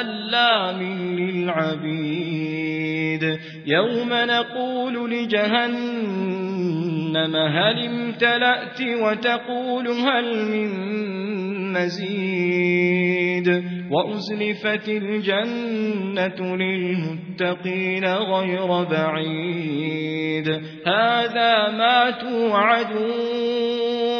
أنا بظلام للعبيد يوم نقول لجهنم هل امتلأت وتقول هل من مزيد. وأزلفت الجنة للمتقين غير بعيد. هذا ما توعدون.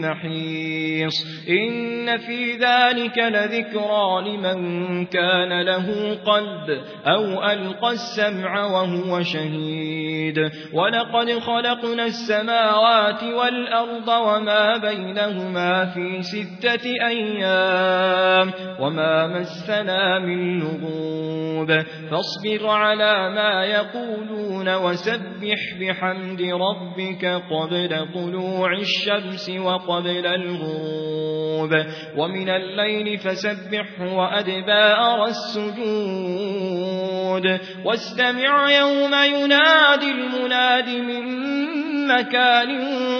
محيص إن في ذلك لذكرى لمن كان له قلب أو ألقى السمع وهو شهيد. ولقد خلقنا السماوات والأرض وما بينهما في ستة أيام وما مسنا من لغوب. فاصبر على ما يقولون وسبح بحمد ربك قبل طلوع الشمس وقبل قبل الغروب ومن الليل فسبحه وأدبار السجود واستمع يوم ينادي المناد من مكان